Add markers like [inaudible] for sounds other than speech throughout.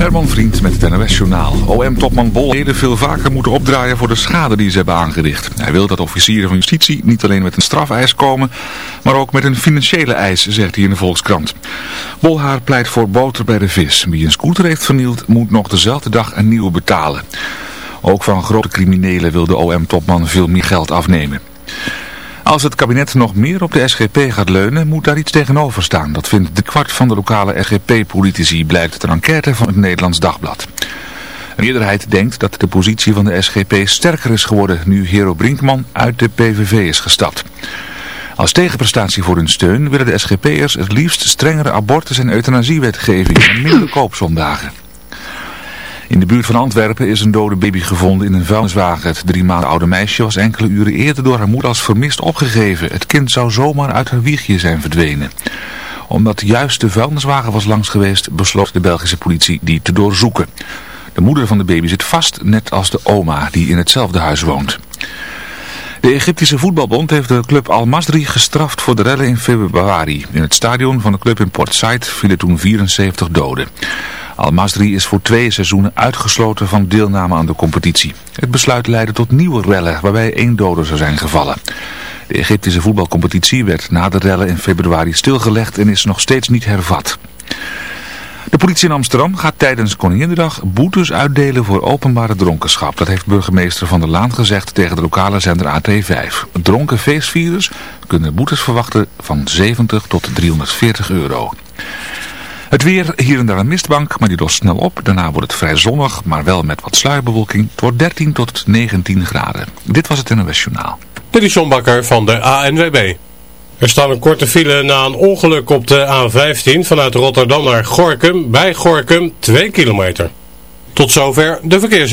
Herman Vriend met het NOS-journaal. OM-topman Bol veel vaker moeten opdraaien voor de schade die ze hebben aangericht. Hij wil dat officieren van justitie niet alleen met een strafeis komen, maar ook met een financiële eis, zegt hij in de Volkskrant. Bolhaar pleit voor boter bij de vis. Wie een scooter heeft vernield, moet nog dezelfde dag een nieuwe betalen. Ook van grote criminelen wil de OM-topman veel meer geld afnemen. Als het kabinet nog meer op de SGP gaat leunen, moet daar iets tegenover staan. Dat vindt de kwart van de lokale SGP-politici, blijkt uit een enquête van het Nederlands Dagblad. Een meerderheid denkt dat de positie van de SGP sterker is geworden nu Hero Brinkman uit de PVV is gestapt. Als tegenprestatie voor hun steun willen de SGP'ers het liefst strengere abortus- en euthanasiewetgeving en minder koopzondagen. In de buurt van Antwerpen is een dode baby gevonden in een vuilniswagen. Het drie maanden oude meisje was enkele uren eerder door haar moeder als vermist opgegeven. Het kind zou zomaar uit haar wiegje zijn verdwenen. Omdat juist de vuilniswagen was langs geweest, besloot de Belgische politie die te doorzoeken. De moeder van de baby zit vast, net als de oma die in hetzelfde huis woont. De Egyptische voetbalbond heeft de club Al Masri gestraft voor de rellen in februari. In het stadion van de club in Port Said vielen toen 74 doden. Al-Masri is voor twee seizoenen uitgesloten van deelname aan de competitie. Het besluit leidde tot nieuwe rellen waarbij één dode zou zijn gevallen. De Egyptische voetbalcompetitie werd na de rellen in februari stilgelegd en is nog steeds niet hervat. De politie in Amsterdam gaat tijdens Koninginnedag boetes uitdelen voor openbare dronkenschap. Dat heeft burgemeester Van der Laan gezegd tegen de lokale zender AT5. Dronken feestvirus kunnen boetes verwachten van 70 tot 340 euro. Het weer, hier en daar een mistbank, maar die lost snel op. Daarna wordt het vrij zonnig, maar wel met wat sluierbewolking. Het wordt 13 tot 19 graden. Dit was het NOS Journaal. Dit is John Bakker van de ANWB. Er staat een korte file na een ongeluk op de A15 vanuit Rotterdam naar Gorkum. Bij Gorkum 2 kilometer. Tot zover de verkeers.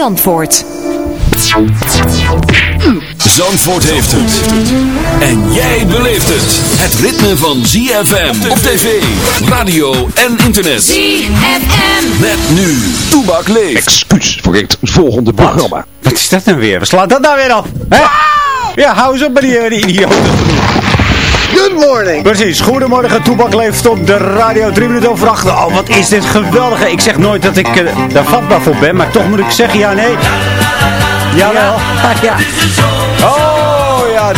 Zandvoort. Zandvoort heeft het. En jij beleeft het. Het ritme van ZFM op tv, radio en internet. ZFM. Met nu. Toebak leeft. Excuus voor het volgende programma. Wat is dat nou weer? We slaan dat nou weer op? Hè? Ja, hou eens op met die, eh, die idioten. Good morning. Precies, goedemorgen, Toebak leeft op de radio, drie minuten over acht. Oh, wat is dit geweldig. Ik zeg nooit dat ik eh, daar vatbaar voor ben, maar toch moet ik zeggen ja, nee. Jawel. Ja, [laughs] Oh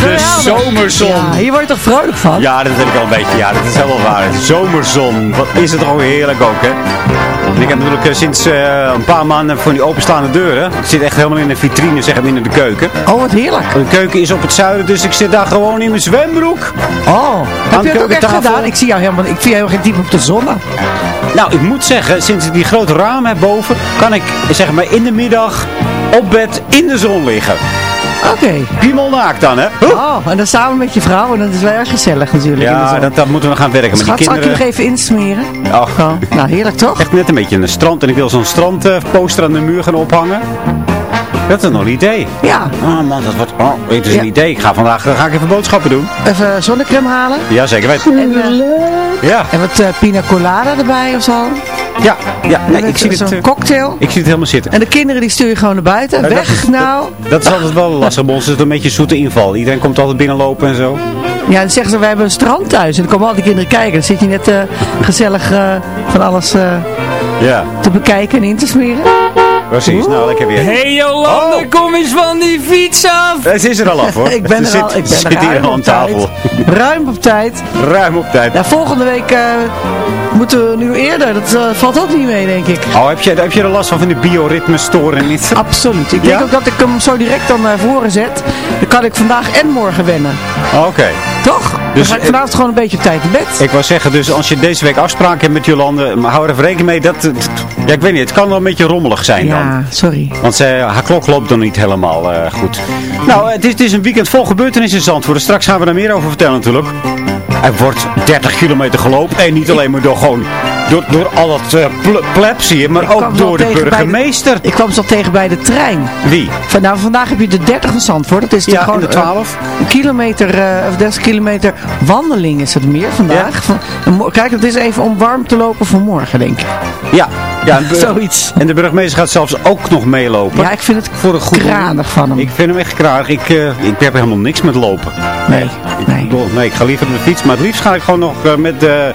ja, de zomerzon. ja, hier word je toch vrolijk van? Ja, dat heb ik al een beetje. Ja, dat is helemaal waar. Zomerzon. Wat is het toch heerlijk ook, hè? Ik heb natuurlijk eh, sinds eh, een paar maanden van die openstaande deuren. Het zit echt helemaal in de vitrine, zeg maar, in de keuken. Oh, wat heerlijk. De keuken is op het zuiden, dus ik zit daar gewoon in mijn zwembroek. Oh, heb je het ook echt gedaan? Ik zie jou helemaal, ik zie jou helemaal geen diep op de zon. Nou, ik moet zeggen, sinds ik die grote raam heb boven, kan ik zeg maar in de middag op bed in de zon liggen. Oké. Piemelnaakt dan, hè? Oh, en dan samen met je vrouw. En dat is wel erg gezellig natuurlijk. Ja, dat, dat moeten we gaan werken met Schat, die zal ik je nog kinderen. even insmeren? Och, Oh, nou, heerlijk toch? echt net een beetje een strand. En ik wil zo'n strandposter aan de muur gaan ophangen. Dat is nog een idee. Ja, Oh man, dat wordt... Oh, het is een idee. Ik ga vandaag ga ik even boodschappen doen. even zonnecrème halen. Ja, zeker weten. En, eh, Ja. en wat eh, pina colada erbij of zo. Ja, ja ik zie het, cocktail. ik zie het helemaal zitten. En de kinderen die stuur je gewoon naar buiten. Ja, dat Weg is- nou. Dat is altijd wel lastig. Bij ons is het een beetje een zoete inval. Iedereen komt altijd binnenlopen en zo. Ja, dan zeggen ze, wij hebben een strand thuis. En dan komen al die kinderen kijken. Dan zit je net eh, gezellig eh, van alles eh, Ja, te bekijken en in te smeren. Precies. Nou, lekker weer. Hey Jolande, Oh. kom eens van die fiets af! Het is er al af hoor. [laughs] ik ben er al, ik ben zit er hier al op aan tijd. tafel. [laughs] Ruim op tijd. Ruim op tijd. Ja, volgende week eh, moeten we nu eerder. Dat eh, valt ook niet mee, denk ik. Oh, heb je, heb je er last van van de bioritmestoornis? [laughs] Absoluut. Ik denk Ja? ook dat ik hem zo direct dan naar voren zet. Dan kan ik vandaag en morgen wennen. Oké. Toch? Dan Dus, ga ik vanavond gewoon een beetje op tijd in bed. Ik wou zeggen, dus als je deze week afspraken hebt met Jolande, maar hou er even rekening mee dat het, ja ik weet niet, het kan wel een beetje rommelig zijn dan. ja, sorry. Want zij, haar klok loopt dan niet helemaal eh, goed. Nou, het is, het is een weekend vol gebeurtenissen in Zandvoort. Straks gaan we daar meer over vertellen natuurlijk. Er wordt 30 kilometer gelopen. En niet alleen maar door gewoon door, door al dat eh, ple- plebs hier, maar Ik ook door de burgemeester. Ik kwam ze al tegen bij de trein. Wie? Van, nou, vandaag heb je de 30 van Zandvoort. Dat is Ja, gewoon de 12. eh, een kilometer, eh, of 30 kilometer wandeling is het meer vandaag. Van, kijk, het is even om warm te lopen voor morgen, denk ik. Ja. ja [laughs] Zoiets. en de burgemeester gaat zelfs ook nog meelopen. Ja, ik vind het voor een goed kranig van hem. Ik vind hem echt kranig. Ik, eh, ik heb helemaal niks met lopen. Nee, nee. bedoel, nee, ik ga liever met de fiets. Maar het liefst ga ik gewoon nog met, de,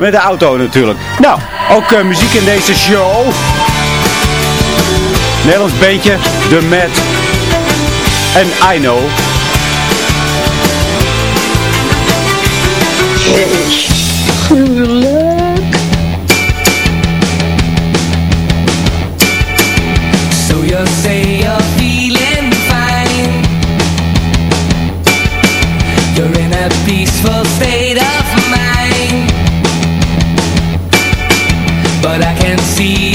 met de auto natuurlijk. Nou, ook eh, muziek in deze show. Nederlands beentje, The Mad. En I Know. So you say you're feeling fine. You're in a peaceful state see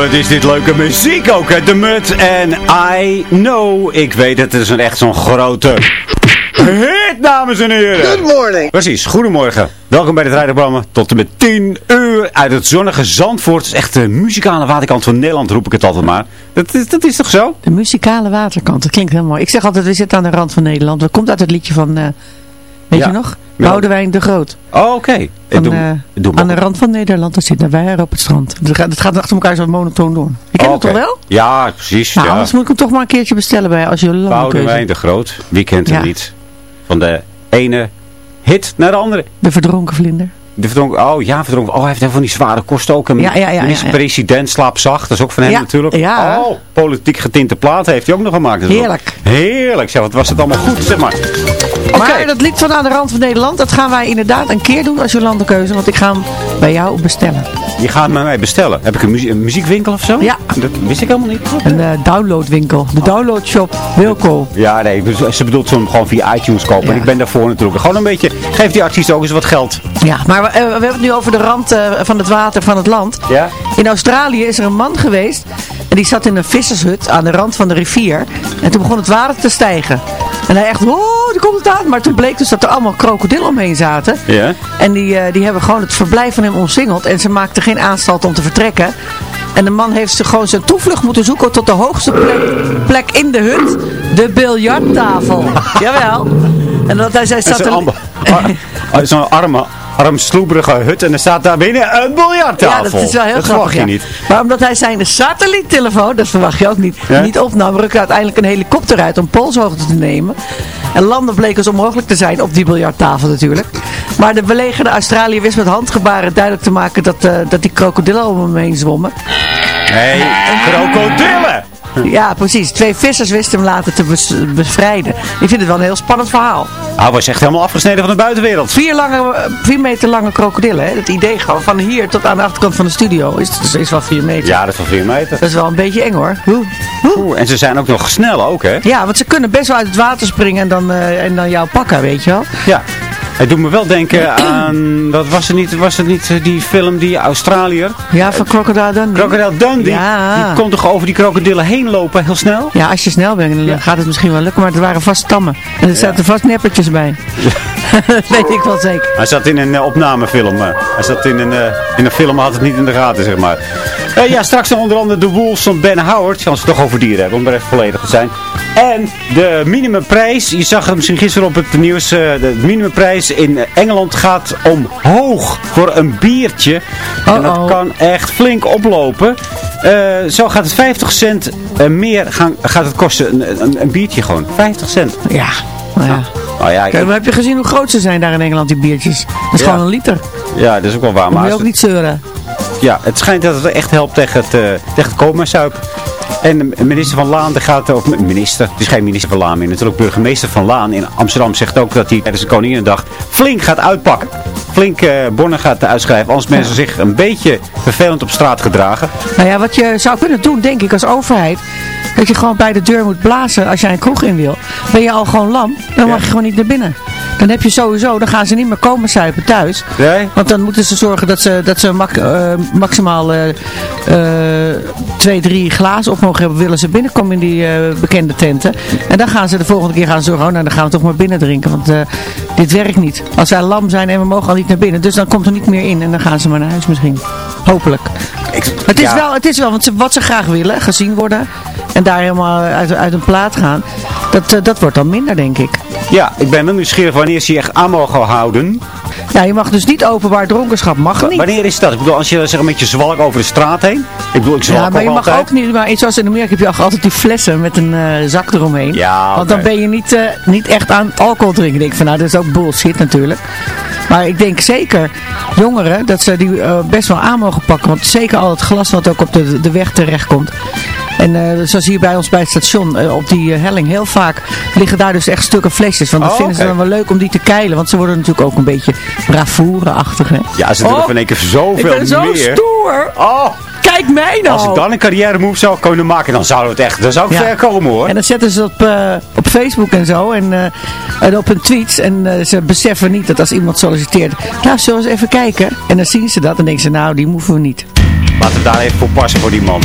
wat is dit leuke muziek ook, hè? The Mud en I Know. Ik weet het, het is een echt zo'n grote hit, dames en heren. Good morning. Precies, goedemorgen. Welkom bij het rijdenprogramma tot en met 10 uur. uur uit het zonnige Zandvoort. Het is echt de muzikale waterkant van Nederland, roep ik het altijd maar. Dat, is- dat is toch zo? De muzikale waterkant, dat klinkt heel mooi. Ik zeg altijd, we zitten aan de rand van Nederland. Dat komt uit het liedje van, eh, weet Ja. je nog? Ja. Boudewijn de Groot. Oh, oké. Ik Van, doe- eh, ik aan de rand van Nederland, daar zitten wij er op het strand. Het gaat, het gaat achter elkaar zo monotoon door. Je kent Oh, het toch wel? Ja, precies. Nou, ja. anders moet ik hem toch maar een keertje bestellen bij als je Boudewijn de Groot. Wie kent hem Ja. niet? Van de ene hit naar de andere. De verdronken vlinder. De verdronken, oh ja, verdronken. Oh, hij heeft van die zware kosten ook. En Ja, ja, Minister-president slaapt zacht. Dat is ook van hem natuurlijk. ja. Oh, politiek getinte plaat heeft hij ook nog gemaakt. Is Heerlijk. Heerlijk. Zeg, wat was het allemaal goed, zeg maar. Maar dat lied van aan de rand van Nederland, dat gaan wij inderdaad een keer doen als Jolandekeuze. Want ik ga hem bij jou bestellen. Je gaat hem bij mij bestellen. Heb ik een, muzie- een muziekwinkel of zo? Ja. Dat wist ik helemaal niet. Een eh, downloadwinkel. De downloadshop Wilco. Ja, nee, dus ze bedoelt zo'n gewoon via iTunes kopen. En ik ben daarvoor natuurlijk. Gewoon een beetje, geef die artiest ook eens wat geld. Ja, maar we, eh, we hebben het nu over de rand eh, van het water van het land. Ja? In Australië is er een man geweest en die zat in een vissershut aan de rand van de rivier. En toen begon het water te stijgen. En hij echt, oh, er komt het aan. Maar toen bleek dus dat er allemaal krokodillen omheen zaten. Ja? En die, eh, die hebben gewoon het verblijf van hem omsingeld. En ze maakten geen aanstalt om te vertrekken. En de man heeft ze gewoon zijn toevlucht moeten zoeken tot de hoogste plek, plek in de hut. De biljarttafel. [laughs] Jawel. En dat hij zei, ambe- ar- Zo'n arme, armsloeberige hut. En er staat daar binnen een biljarttafel. Ja, dat is wel heel dat grappig. verwacht je ja. niet. Maar omdat hij zijn satelliettelefoon, dat verwacht je ook niet, Ja? niet opnam, rukte uiteindelijk een helikopter uit om polshoogte te nemen. En landen bleek dus onmogelijk te zijn op die biljarttafel natuurlijk. Maar de belegerde Australië wist met handgebaren duidelijk te maken dat, eh, dat die krokodillen om hem heen zwommen. Nee, krokodillen! Ja, precies. Twee vissers wisten hem later te bevrijden. Ik vind het wel een heel spannend verhaal. Hij was echt helemaal afgesneden van de buitenwereld. Vier, lange, vier meter lange krokodillen, hè? Het idee gewoon van hier tot aan de achterkant van de studio is, is, is wel vier meter. Ja, dat is wel vier meter. Dat is wel een beetje eng hoor. Oeh. Oeh, en ze zijn ook nog snel ook, hè? Ja, want ze kunnen best wel uit het water springen en dan, eh, en dan jou pakken, weet je wel. Ja. Het doet me wel denken aan, wat was het niet, was het niet eh, die film, die Australiër? Ja, van Crocodile Dundee. Crocodile Dundee. Ja. Die kon toch over die krokodillen heen lopen, heel snel? Ja, als je snel bent, dan Ja. gaat het misschien wel lukken, maar er waren vast stammen. En er zaten vast neppertjes bij. [laughs] [laughs] dat weet ik wel zeker. Hij zat in een eh, opnamefilm. eh. hij zat in een, eh, in een film, maar had het niet in de gaten, zeg maar. Ja, straks nog onder andere de Wolves van Ben Howard. Als we het toch over dieren hebben, om er even volledig te zijn. En de minimumprijs. Je zag het misschien gisteren op het nieuws. de minimumprijs in Engeland gaat omhoog voor een biertje. En dat kan echt flink oplopen. Zo gaat het 50 cent meer gaan, gaat het kosten. Een, een, een biertje gewoon. 50 cent. Ja, nou ja. Nou ja, ik- Kijk, maar heb je gezien hoe groot ze zijn daar in Engeland, die biertjes? Dat is Ja. gewoon een liter. ja, dat is ook wel waar. Dan moet Maar je ook niet zeuren. Ja, het schijnt dat het echt helpt tegen het, uh, tegen het coma-suipen. En de minister van Laan, gaat, of minister, het is geen minister van Laan meer, natuurlijk burgemeester van Laan in Amsterdam zegt ook dat hij tijdens de Koninginnedag flink gaat uitpakken. Flink eh bonnen gaat uitschrijven, als mensen zich een beetje vervelend op straat gedragen. Nou ja, wat je zou kunnen doen, denk ik, als overheid. Dat je gewoon bij de deur moet blazen als jij een kroeg in wil. Ben je al gewoon lam, dan mag je gewoon niet naar binnen. Dan heb je sowieso, dan gaan ze niet meer komen suipen thuis. Nee? Want dan moeten ze zorgen dat ze, dat ze mak- eh, maximaal eh, eh, twee, drie glazen op mogen hebben. Willen ze binnenkomen in die bekende tenten. En dan gaan ze de volgende keer gaan zorgen. Oh, nou dan gaan we toch maar binnen drinken. Want dit werkt niet. Als wij lam zijn en we mogen al niet naar binnen. Dus dan komt er niet meer in. En dan gaan ze maar naar huis misschien. Hopelijk. Het is, ja. wel, het is wel, want ze, wat ze graag willen, gezien worden. En daar helemaal uit, uit een plaat gaan. Dat, eh, dat wordt dan minder, denk ik. Ja, ik ben wel nieuwsgierig wanneer ze je echt aan mogen houden. Ja, je mag dus niet openbaar dronkenschap. Mag niet. Wanneer is dat? Ik bedoel, als je zeg, met je zwalk over de straat heen. Ik bedoel, ik zwalk Ja, maar je mag altijd. ook niet, maar zoals in Amerika heb je ook altijd die flessen met een eh, zak eromheen. Ja, Want dan ben je niet, eh, niet echt aan alcohol drinken. Ik denk van nou, dat is ook bullshit natuurlijk. Maar ik denk zeker jongeren dat ze die eh, best wel aan mogen pakken. Want zeker al het glas wat ook op de, de weg terechtkomt. En eh, zoals hier bij ons bij het station, eh, op die eh, helling, heel vaak liggen daar dus echt stukken flesjes. Want dat Oh, vinden ze dan wel leuk om die te keilen. Want ze worden natuurlijk ook een beetje bravoure-achtig. Hè? Ja, ze doen Oh, van één keer Ik zoveel ben zo meer. stoer! Oh, Kijk mij nou! als ik dan een carrière move zou kunnen maken, dan zou het echt, dan zou ik Ja. ver komen hoor. En dan zetten ze op, op Facebook en zo. En, en op hun tweets. En ze beseffen niet dat als iemand solliciteert. Nou, zullen we eens even kijken. En dan zien ze dat. En denken ze, nou, die hoeven we niet. Laten we daar even voor passen voor die man.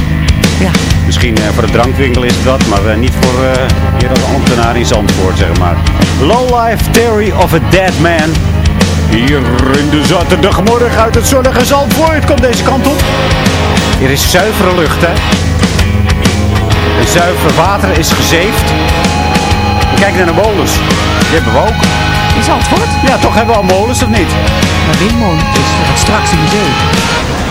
Ja. Misschien eh, voor de drankwinkel is het wat, maar eh, niet voor eh, hier als ambtenaar in Zandvoort, zeg maar. Low life, Theory of a Dead Man. Hier in de zaterdagmorgen uit het zonnige Zandvoort. komt deze kant op. Hier is zuivere lucht, hè. En zuivere water is gezeefd. Kijk naar de molens. Die hebben we ook. In Zandvoort? Ja, toch hebben we al molens, of niet? Maar molen is straks in de.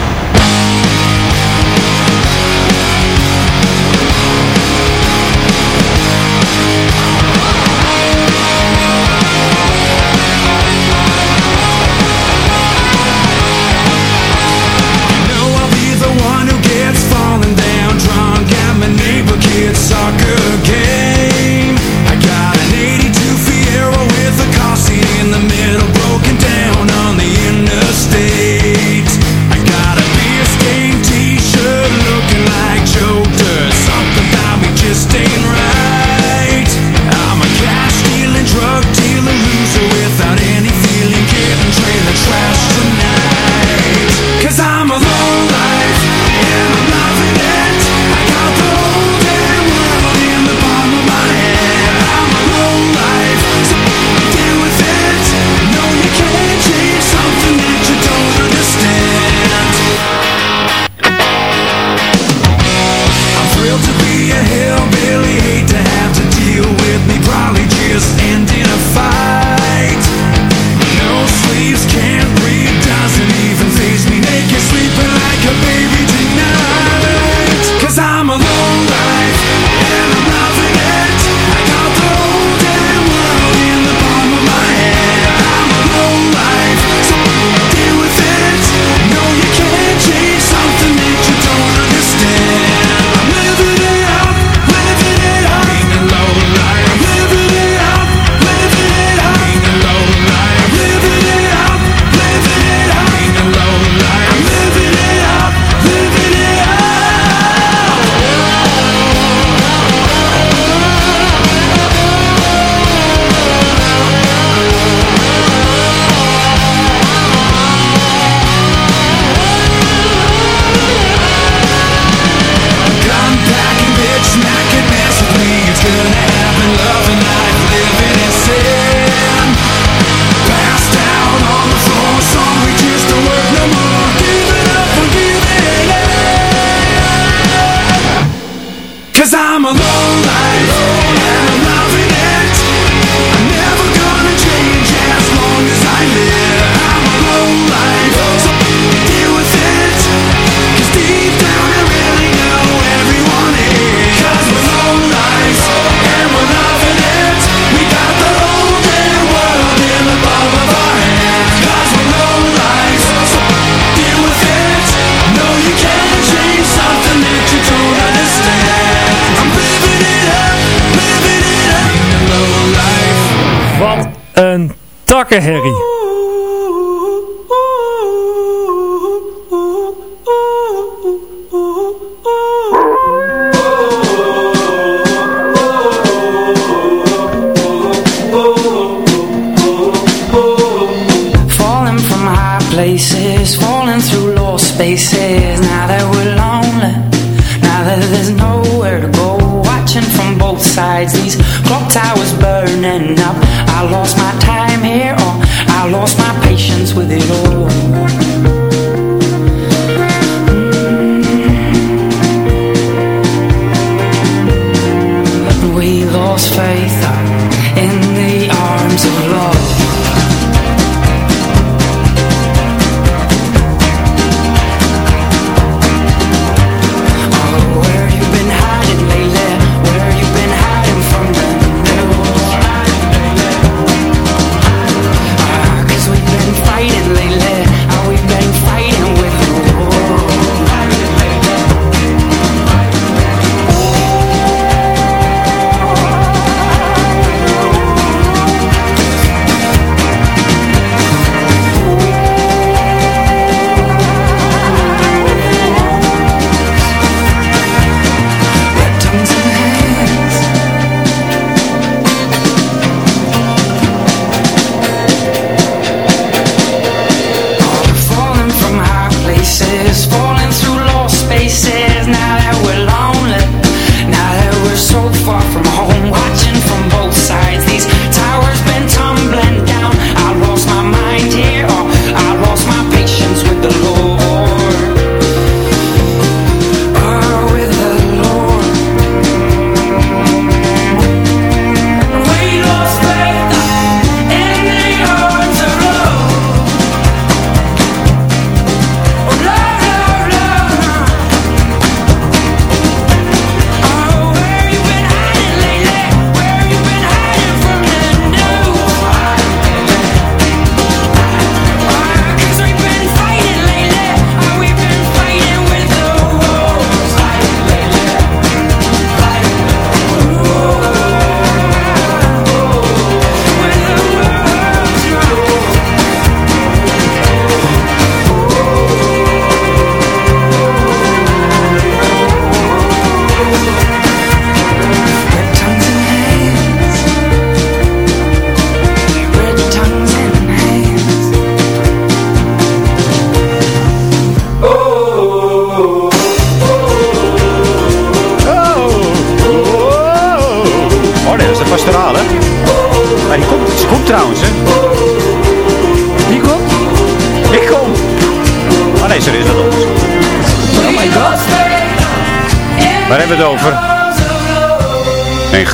Rockenherrie.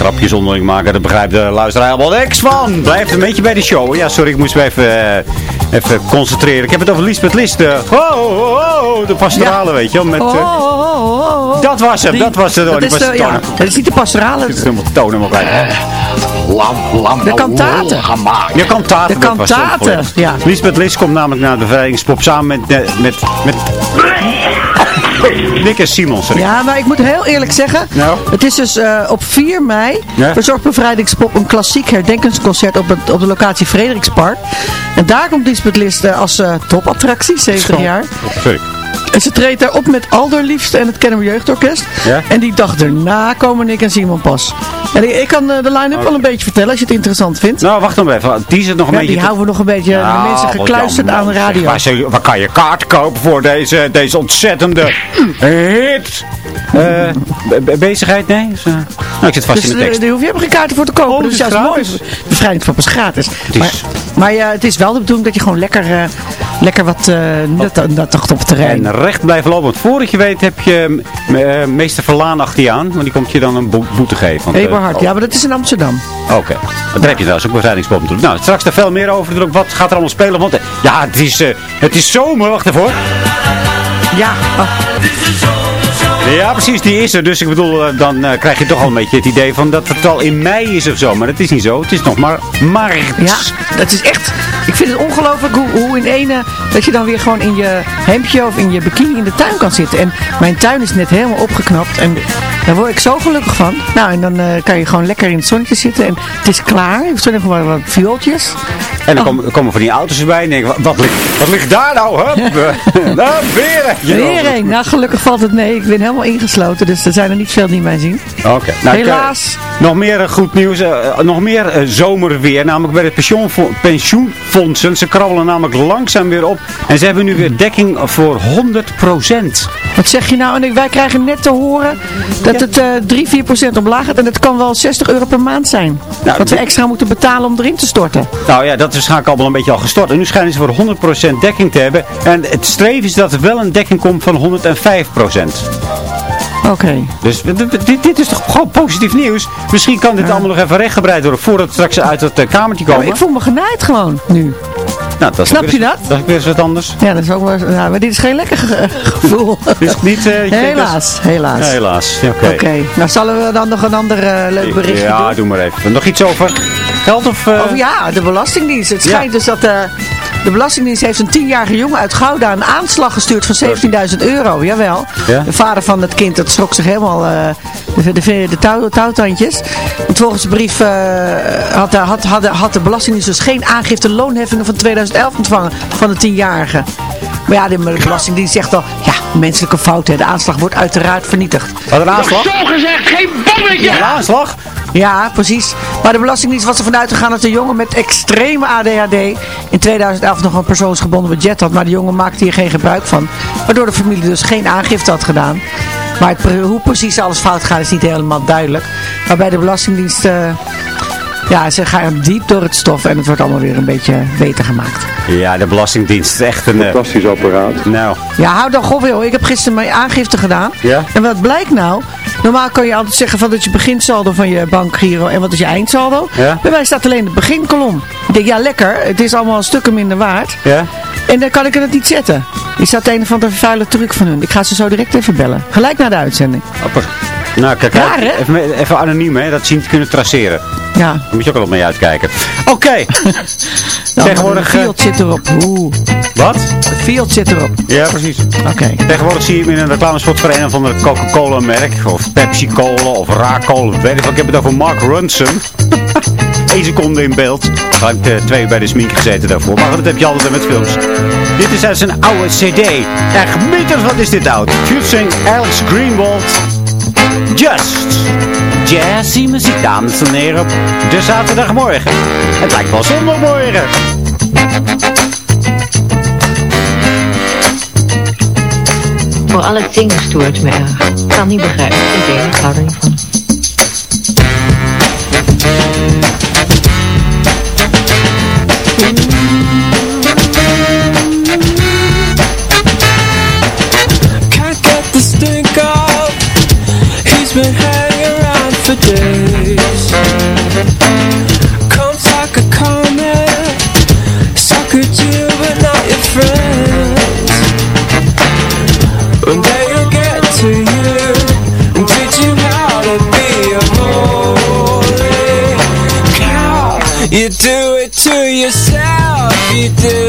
Grapjes onderling maken, dat begrijpt de luisteraar helemaal niks van. Blijf een beetje bij de show. Ja, sorry, ik moest me even, eh, even concentreren. Ik heb het over Lisbeth List. oh, oh, oh, de pastorale, weet je wel. Met, Oh, eh, oh, oh, oh, oh. Dat was hem, Die- dat was het. Oh, Dat is de, de ja, dat is niet de pastorale. Het is helemaal tonen elkaar. Lam, lam, De kantaten. Je kantaten. De was het kantaten, ja. Lisbeth List komt namelijk naar de bevrijdingspop samen met, met, met, [laughs] Nick en Simon. Ja, maar ik moet heel eerlijk zeggen. Nou? Het is dus eh, op 4 mei. Ja? Verzorgt Bevrijdingspop een klassiek herdenkingsconcert op, het, op de locatie Frederikspark. En daar komt Lisbeth List als eh, topattractie, 70 Zo. jaar. Sorry. En ze treedt daar op met Alderliefste en het Kennemer Jeugdorkest. Ja? En die dag erna komen Nick en Simon pas. En ik, ik kan eh, de line-up wel een beetje vertellen als je het interessant vindt. Nou, wacht nog even. Die zit nog een Ja, beetje... die houden we nog een beetje Nou, de mensen wat gekluisterd jammer, aan de zeg. radio. Waar, ze- waar kan je kaart kopen voor deze, deze ontzettende hit? Eh, be- be- bezigheid? Nee? Eh, nou, ik zit vast Dus in de tekst. daar hoef je helemaal geen kaarten voor te kopen. Oh, dus het is dat gratis. mooi. Bevrijdingspop is gratis. is- Maar, maar ja, het is wel de bedoeling dat je gewoon lekker, lekker wat uh, nut, nut op het terrein. En recht blijven lopen. Want voordat je weet heb je eh, meester Verlaan achter je aan. Want die komt je dan een bo- boete geven. Want, Eberhard, ja, maar dat is in Amsterdam. Oké, daar heb je trouwens ook bevrijdingspop natuurlijk. Nou, straks er veel meer over. Wat gaat er allemaal spelen? Want eh, ja, het is, het is zomer. Wacht even hoor. Ja, oh, Ja, precies, die is er. Dus ik bedoel, dan krijg je toch al een beetje het idee van dat het al in mei is of zo. Maar dat is niet zo. Het is nog maar maart. ja, dat is echt... Ik vind het ongelooflijk hoe, hoe in ene... Dat je dan weer gewoon in je hemdje of in je bikini in de tuin kan zitten. En mijn tuin is net helemaal opgeknapt. En daar word ik zo gelukkig van. Nou, en dan eh, kan je gewoon lekker in het zonnetje zitten. En het is klaar. Ik heb gewoon wat viooltjes. En dan Oh. komen, komen van die auto's erbij en denk ik, wat, wat, ligt, wat ligt daar nou? Hup, eh, [laughs] nou, [laughs] beren. Nou, gelukkig valt het mee. Ik ben helemaal ingesloten. Dus er zijn er niet veel die mij zien. Oké. Nou, ik, eh, Helaas. nog meer goed nieuws. nog meer zomerweer. Namelijk bij de pensioenfo- pensioenfondsen. Ze krabbelen namelijk langzaam weer op. En ze hebben nu weer dekking voor 100%. Wat zeg je nou? En ik- wij krijgen net te horen dat het eh 3, 4 procent omlaag gaat. En het kan wel 60 euro per maand zijn. Nou, wat we extra moeten betalen om erin te storten. Nou ja, dat is waarschijnlijk allemaal een beetje al gestort. En nu schijnen ze voor 100% dekking te hebben. En het streven is dat er wel een dekking komt van 105%. Oké. Dus dit, dit- is toch gewoon positief nieuws? Misschien kan dit allemaal nog even rechtgebreid worden voordat we straks uit het eh, kamertje komen. ik voel me genaaid gewoon nu. Nou, dat is Snap ook je weer dat? Dat is weer eens wat anders. Ja, dat is ook wel... Nou, maar dit is geen lekker ge- gevoel. [laughs] Is het niet... eh, dat- helaas, helaas. Ja, helaas. Ja, Oké. Oké. Nou, zullen we dan nog een ander eh, leuk berichtje Ja, doen? doe maar even. Nog iets over geld of... eh, Oh ja, de Belastingdienst. Het Ja. schijnt dus dat de Belastingdienst heeft een tienjarige jongen uit Gouda een aanslag gestuurd van 17.000 euro. Jawel. Ja? De vader van het kind, dat schrok zich helemaal eh, de, de, de, de touw, touwtandjes. Want volgens de brief eh, had, de- had, had, de- had de Belastingdienst dus geen aangifte loonheffingen van 2011 ontvangen van de tienjarige. Maar ja, de Belastingdienst zegt al, ja, menselijke fout, hè. de aanslag wordt uiteraard vernietigd. Wat een aanslag? Zo gezegd, geen bommetje! Een aanslag? Ja, precies. Maar de Belastingdienst was ervan uitgegaan dat de jongen met extreme ADHD in 2011 nog een persoonsgebonden budget had. Maar de jongen maakte hier geen gebruik van. Waardoor de familie dus geen aangifte had gedaan. Maar hoe precies alles fout gaat is niet helemaal duidelijk. Maar bij de Belastingdienst, eh, ja, ze gaan diep door het stof en het wordt allemaal weer een beetje beter gemaakt. Ja, de Belastingdienst is echt een... eh, Fantastisch apparaat. nou, Ja, hou dan weer. Ik heb gisteren mijn aangifte gedaan. Ja? En wat blijkt nou? Normaal kan je altijd zeggen van dat je beginsaldo van je bankgiro en wat is je eindsaldo. Ja? Bij mij staat alleen de beginkolom. Ik denk, ja lekker, het is allemaal een stukken minder waard. ja? En dan kan ik het niet zetten. Is dat een van de vuile truc van hun? Ik ga ze zo direct even bellen. Gelijk na de uitzending. Appig. Nou, kijk Raar, uit. hè? Even, even anoniem, hè. Dat ze niet kunnen traceren. Ja. Daar moet je ook wel op mee uitkijken. Oké. [laughs] Nou, [laughs] Tegenwoordig, Het eh, field zit erop. Oeh. Wat? Het field zit erop. Ja, precies. Oké. Tegenwoordig zie je hem in een reclamespot voor een of andere Coca-Cola merk. Of Pepsi Cola of Raakcola. Weet ik wat. Ik heb het over Mark Ronson. [laughs] Eén seconde in beeld. Heeft eh, twee uur bij de smink gezeten daarvoor. Maar dat heb je altijd met films. Dit is uit zijn oude cd. Echt meters, wat is dit oud? Fusing Alex Greenwald. Just. Jazzy muziek, dames en heren. De zaterdagmorgen. Het lijkt wel zondagmorgen. Voor alle dingen stoort me erg. Kan niet begrijpen. Ik hou er van. Been hanging around for days. Come like a comet Suck at you but not your friends. One day you'll get to you And teach you how to be a holy cow. You do it to yourself, you do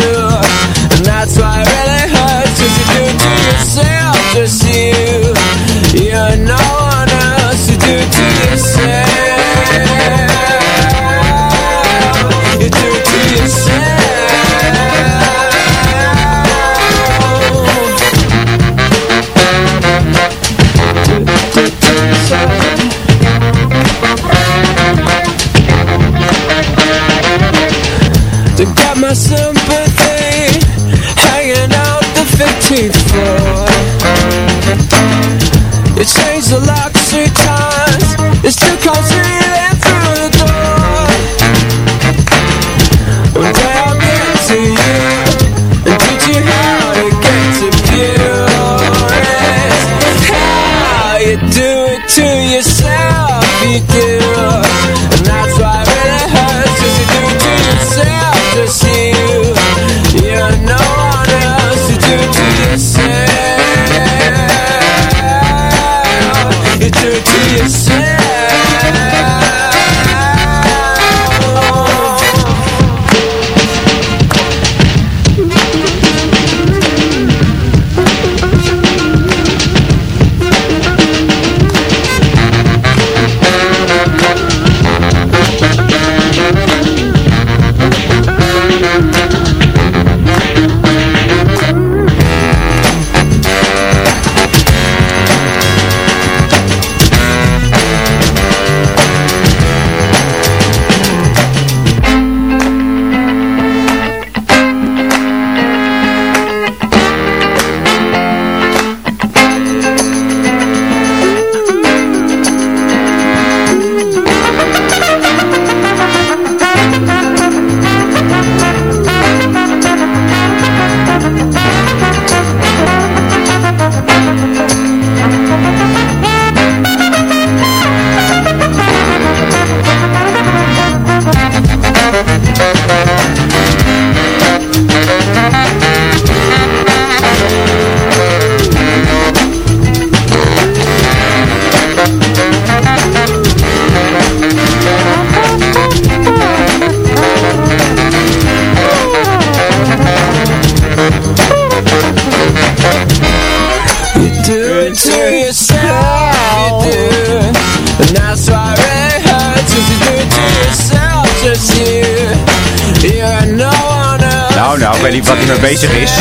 bezig is.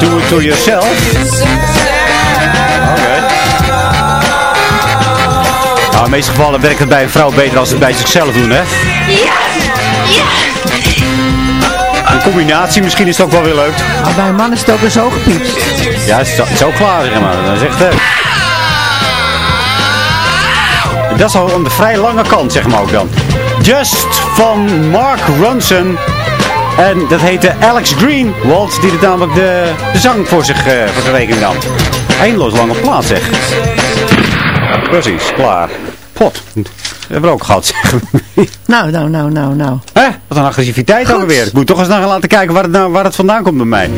Do it to yourself. Oké. Nou, in de meeste gevallen werkt het bij een vrouw beter als ze het bij zichzelf doen, hè? Een combinatie misschien is het ook wel weer leuk. Maar bij een man is het ook weer zo gepiept. Ja, het is, het is ook klaar, zeg maar. Dat is echt... eh, Dat is al aan de vrij lange kant, zeg maar ook dan. Just van Mark Ronson. En dat heette Alex Greenwald, die het namelijk de, de zang voor zich eh, voor zijn rekening nam. Eindeloos lange plaat, zeg. Precies, klaar. Pot. Hebben we ook gehad, [laughs] zeg. Nou, nou, nou, nou, nou. Hè? Wat een agressiviteit ook weer. Ik moet toch eens naar gaan laten kijken waar het, nou, waar het vandaan komt bij mij.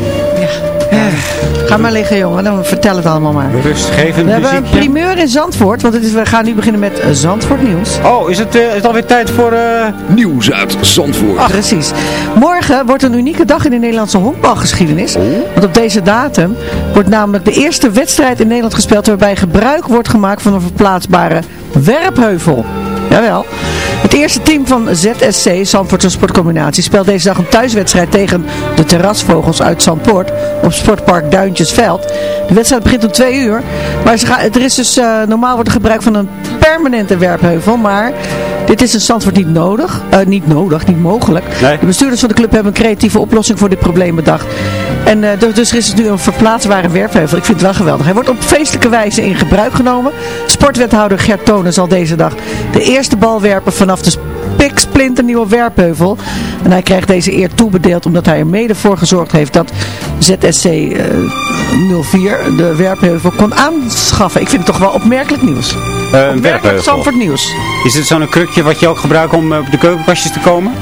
Ga maar liggen, jongen. Dan vertel het allemaal maar. Rustgevend We hebben een primeur in Zandvoort, want het is, we gaan nu beginnen met eh, Zandvoort Nieuws. Oh, is het, eh, is het alweer tijd voor... eh, Nieuws uit Zandvoort. Precies. Morgen wordt een unieke dag in de Nederlandse honkbalgeschiedenis. Want op deze datum wordt namelijk de eerste wedstrijd in Nederland gespeeld waarbij gebruik wordt gemaakt van een verplaatsbare werpheuvel. Jawel. Het eerste team van ZSC, Zandvoort Sportcombinatie, speelt deze dag een thuiswedstrijd tegen de terrasvogels uit Zandpoort op Sportpark Duintjesveld. De wedstrijd begint om twee uur. Maar ze gaan, er is dus, eh, normaal wordt er gebruik van een permanente werpheuvel, maar dit is in Zandvoort niet nodig. Eh, niet nodig, niet mogelijk. De bestuurders van de club hebben een creatieve oplossing voor dit probleem bedacht. En eh, dus- dus er is nu een verplaatsbare werpheuvel. Ik vind het wel geweldig. Hij wordt op feestelijke wijze in gebruik genomen. Sportwethouder Gert Tonen zal deze dag de eerste bal werpen vanaf de piksplinternieuwe werpheuvel. En hij krijgt deze eer toebedeeld omdat hij er mede voor gezorgd heeft dat ZSC eh, 04, de werpheuvel, kon aanschaffen. Ik vind het toch wel opmerkelijk nieuws. Eh, een werpheuvel. Zandvoort nieuws. Is het zo'n krukje wat je ook gebruikt om eh, op de keukenkastjes te komen?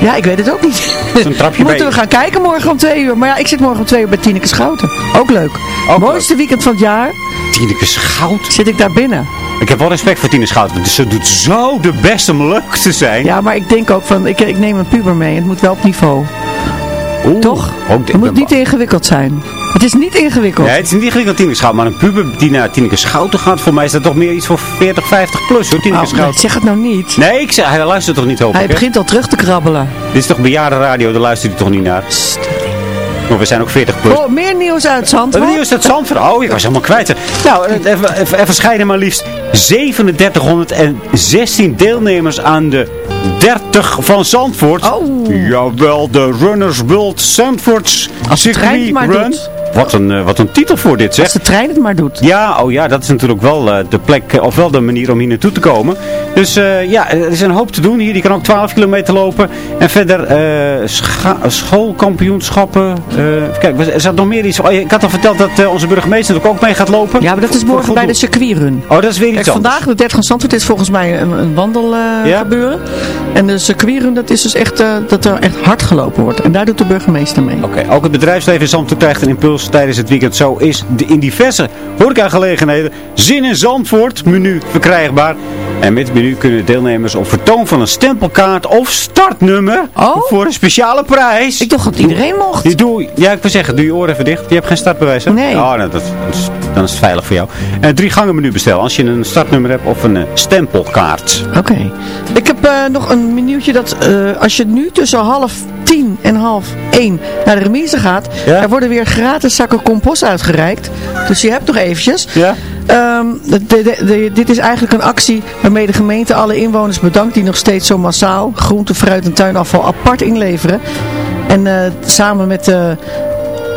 Ja, ik weet het ook niet. Zo'n trapje [laughs] Moeten we gaan kijken morgen om twee uur. Maar ja, ik zit morgen om twee uur bij Tineke Schouten. Ook leuk. Mooiste weekend van het jaar. Tineke Schout? Zit ik daar binnen. Ik heb wel respect voor Tine Schout, want ze doet zo de best om leuk te zijn. Ja, maar ik denk ook van, ik, ik neem een puber mee. Het moet wel op niveau. Toch? Ook de- Het moet niet ingewikkeld zijn. Het is niet ingewikkeld. Nee, het is niet ingewikkeld Tineke Schout, maar een puber die naar Tineke Schouten gaat, voor mij is dat toch meer iets voor 40, 50 plus hoor, Tineke Oh, Schout. nee, zeg het nou niet. Nee, ik zeg, hij luistert toch niet hoop Hij begint al terug te krabbelen. Dit is toch bejaardenradio, daar luistert hij toch niet naar? Maar we zijn ook 40 plus. Oh, meer nieuws uit Zandvoort. Wat nieuws uit Zandvoort? Oh, ik was helemaal kwijt. Nou, even- even- er verschijnen maar liefst 3716 deelnemers aan de 30 van Zandvoort. Oh. Jawel, de Runners World het Circuit Run. doet. Wat een, eh, wat een titel voor dit, zeg. Als de trein het maar doet. Ja, oh ja, dat is natuurlijk wel eh, de plek, eh, of wel de manier om hier naartoe te komen. Dus ja, er is een hoop te doen hier. Die kan ook 12 kilometer lopen. En verder scha- schoolkampioenschappen. Kijk, er zat nog meer iets. Oh, ik had al verteld dat onze burgemeester natuurlijk ook mee gaat lopen. Ja, maar dat is morgen voor bij de circuitrun. Oh, dat is weer iets Kijk, anders. vandaag de 30 van Zandvoort is volgens mij een, een. Ja? gebeuren. En de circuitrun, dat is dus echt dat er echt hard gelopen wordt. En daar doet de burgemeester mee. Oké, ook het bedrijfsleven in Zandvoort krijgt een impuls tijdens het weekend. Zo is de, in diverse horecagelegenheden Zin in Zandvoort menu verkrijgbaar. En met het menu kunnen deelnemers op vertoon van een stempelkaart of startnummer voor een speciale prijs. Oh? Ik dacht dat iedereen mocht. Die doe, ja, ik wil zeggen, doe je oren even dicht. Je hebt geen startbewijs, hè? Nee. Oh, nou, dat, is, dan is het veilig voor jou. En drie gangen menu bestellen als je een startnummer hebt of een eh, stempelkaart. Oké. Ik heb eh, nog een minuutje dat eh, als je nu tussen half tien en half één naar de remise gaat, er worden weer gratis zakken compost uitgereikt. Dus je hebt nog eventjes. Ja. Ehm, de- de- de- dit is eigenlijk een actie waarmee de gemeente alle inwoners bedankt die nog steeds zo massaal groente, fruit en tuinafval apart inleveren. En eh, samen met de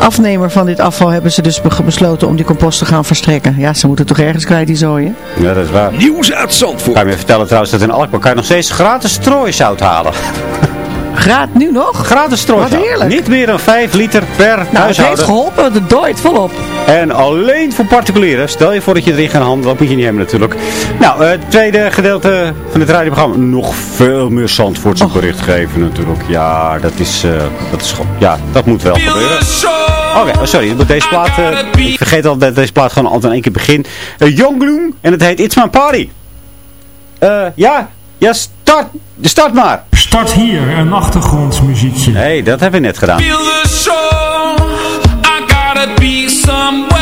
afnemer van dit afval hebben ze dus be- besloten om die compost te gaan verstrekken. Ja, ze moeten toch ergens kwijt die zooi, hè? Ja, dat is waar. Nieuws uit Zandvoort. Kan je me vertellen trouwens dat in Alkmaar kan je nog steeds gratis strooisout halen. [laughs] Graat nu nog? Gratis strooisout. Wat heerlijk. Niet meer dan 5 liter per Nou, het heeft huishouden. geholpen, het dooit volop. En alleen voor particulieren. Stel je voor dat je erin gaat handelen. Dat moet je niet hebben natuurlijk. Nou, het tweede gedeelte van het radioprogramma. Nog veel meer Zandvoortse bericht geven natuurlijk. Ja, dat is, eh, dat is gewoon... Ja, dat moet wel gebeuren. Oké, oh, sorry. moet Deze plaat... eh, ik vergeet al dat deze plaat gewoon altijd in één keer begint. Uh, Young Gloom. En het heet It's My Party. Eh, ja. Ja, start. Start maar. Start hier een achtergrondmuziekje. Nee, dat hebben we net gedaan. Feel the show. I gotta be somewhere.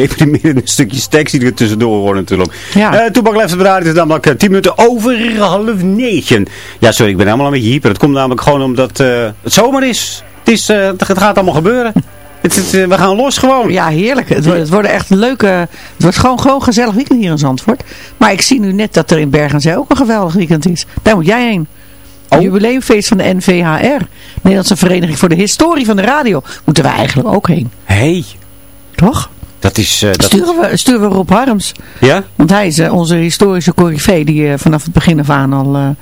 Deprimerende stukjes tekst die er tussendoor horen natuurlijk. Ja. Eh Toepak Left radio is namelijk eh, 10 minuten over half negen. Ja, sorry, ik ben helemaal een beetje hyper. Het komt namelijk gewoon omdat eh, het zomer is. Het, is eh, het gaat allemaal gebeuren. [laughs] Het, eh, we gaan los gewoon. Ja, heerlijk. Het, wordt- het worden echt leuke... Het wordt gewoon, gewoon gezellig weekend hier in Zandvoort. Maar ik zie nu net dat er in Bergen ook een geweldig weekend is. Daar moet jij heen. Een jubileumfeest van de NVHR. Nederlandse Vereniging voor de Historie van de Radio. Moeten we eigenlijk ook heen. hey, Toch? Dat is... eh, dat... Sturen we, sturen we Rob Harms. Ja? Want hij is eh, onze historische corrivee die eh, vanaf het begin af aan al